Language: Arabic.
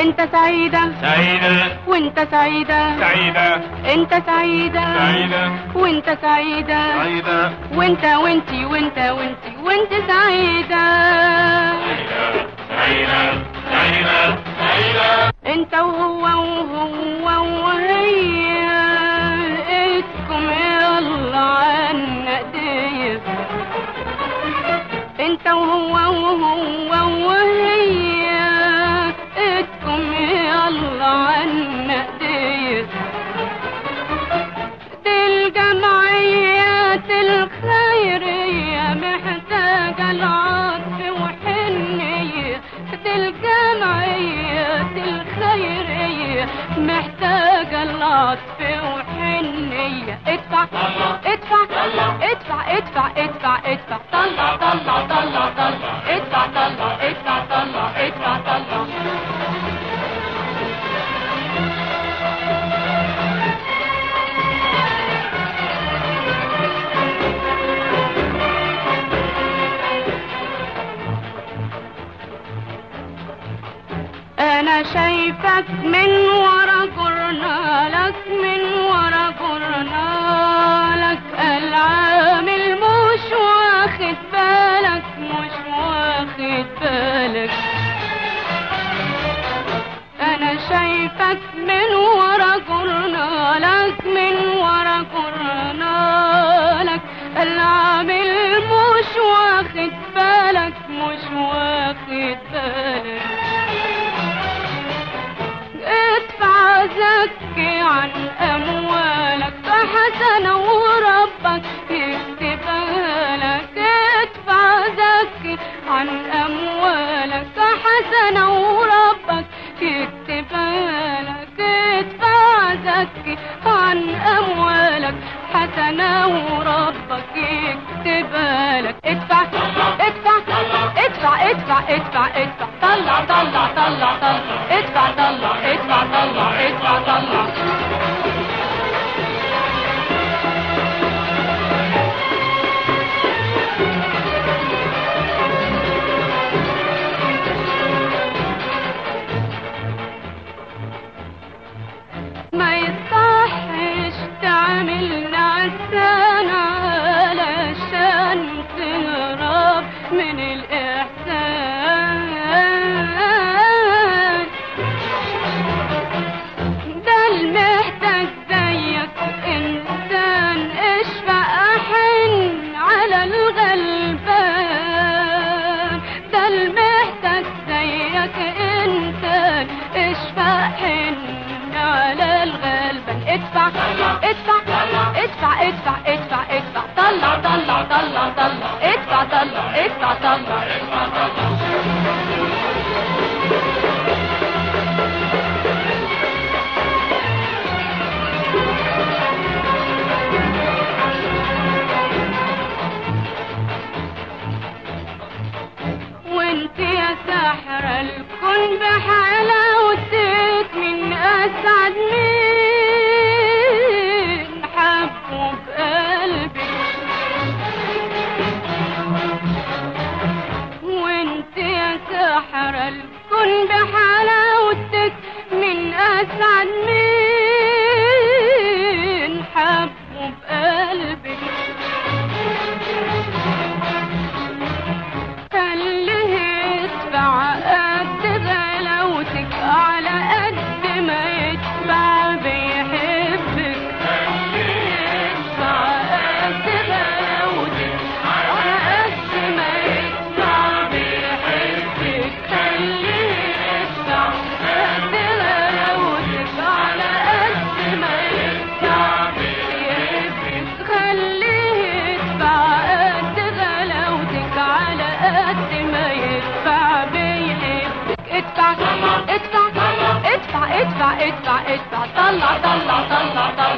انت سعيدة سعيدة وانت سعيدة سعيدة انت سعيدة سعيدة وانت سعيدة سعيدة وانت وانتي وانت وانتي وانت سعيدة سعيدة سعيدة سعيدة انت وهو وهو وهي اسكم يلا عنا ايديك انت وهو وهو وهي محتاجة العطف وحنية ادفع ادفع ادفع ادفع ادفع ادفع. طلع طلع طلع طلع أنا شايفك من ورا جرنالك من ورا جرنالك العامل مش واخد بالك مش واخد بالك. أنا شايفك من ورا جرنالك من ورا جرنالك العامل مش واخد بالك مش واخد بالك. ادفع زكي عن أموالك فحسنة وربك يكتبها لك ادفع زكي عن أموالك فحسنة وربك يكتبها لك ادفع زكي عن أموالك حسنة وربك يكتبها لك ادفع ادفع. زيك إنسان اشفق حن على الغلبان ادفع ادفع ادفع ادفع ادفع ادفع طلع طلع طلع طلع. ادفع طلع ادفع طلع. يا ساحر الكون بحلاوتك من أسعد مين حبه بقلبي وانت يا ساحر الكون بحلاوتك من أسعد مين ادفع ادفع ادفع ادفع طلع طلع طلع طلع ادفع طلع